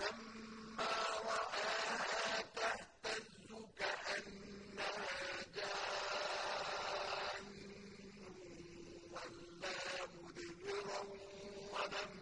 فَلَمَّا رَآهَا تَهْتَزُّ كَأَنَّهَا جَانٌّ وَلَّىٰ مُدْبِرًا وَلَمْ